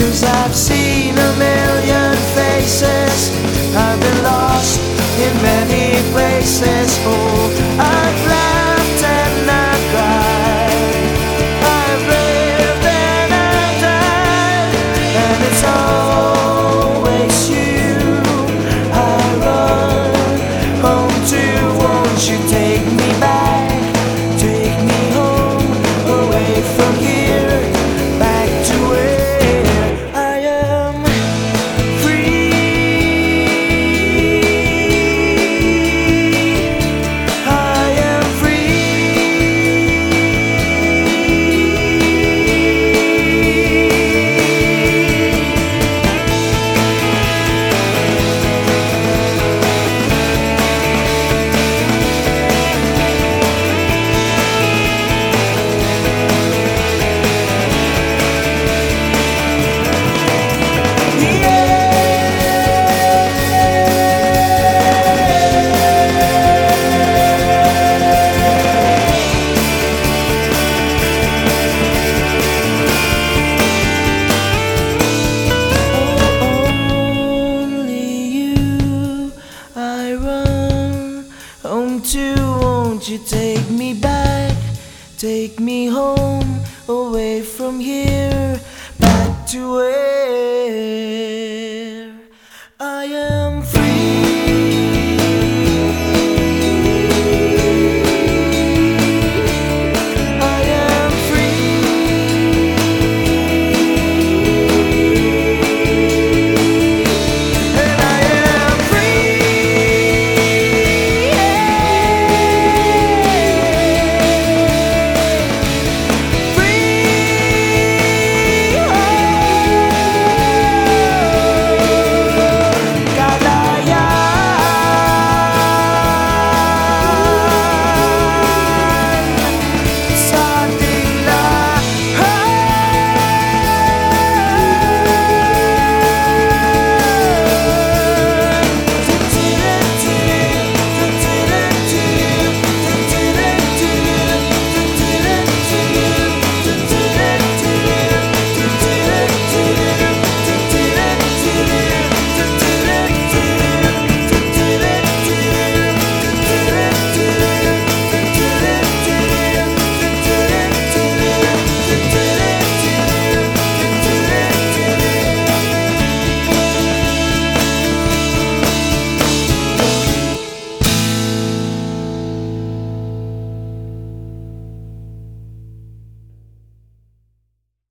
I've seen a million faces. I've been lost in many places. Oh, I've me back, take me home, away from here, back to where.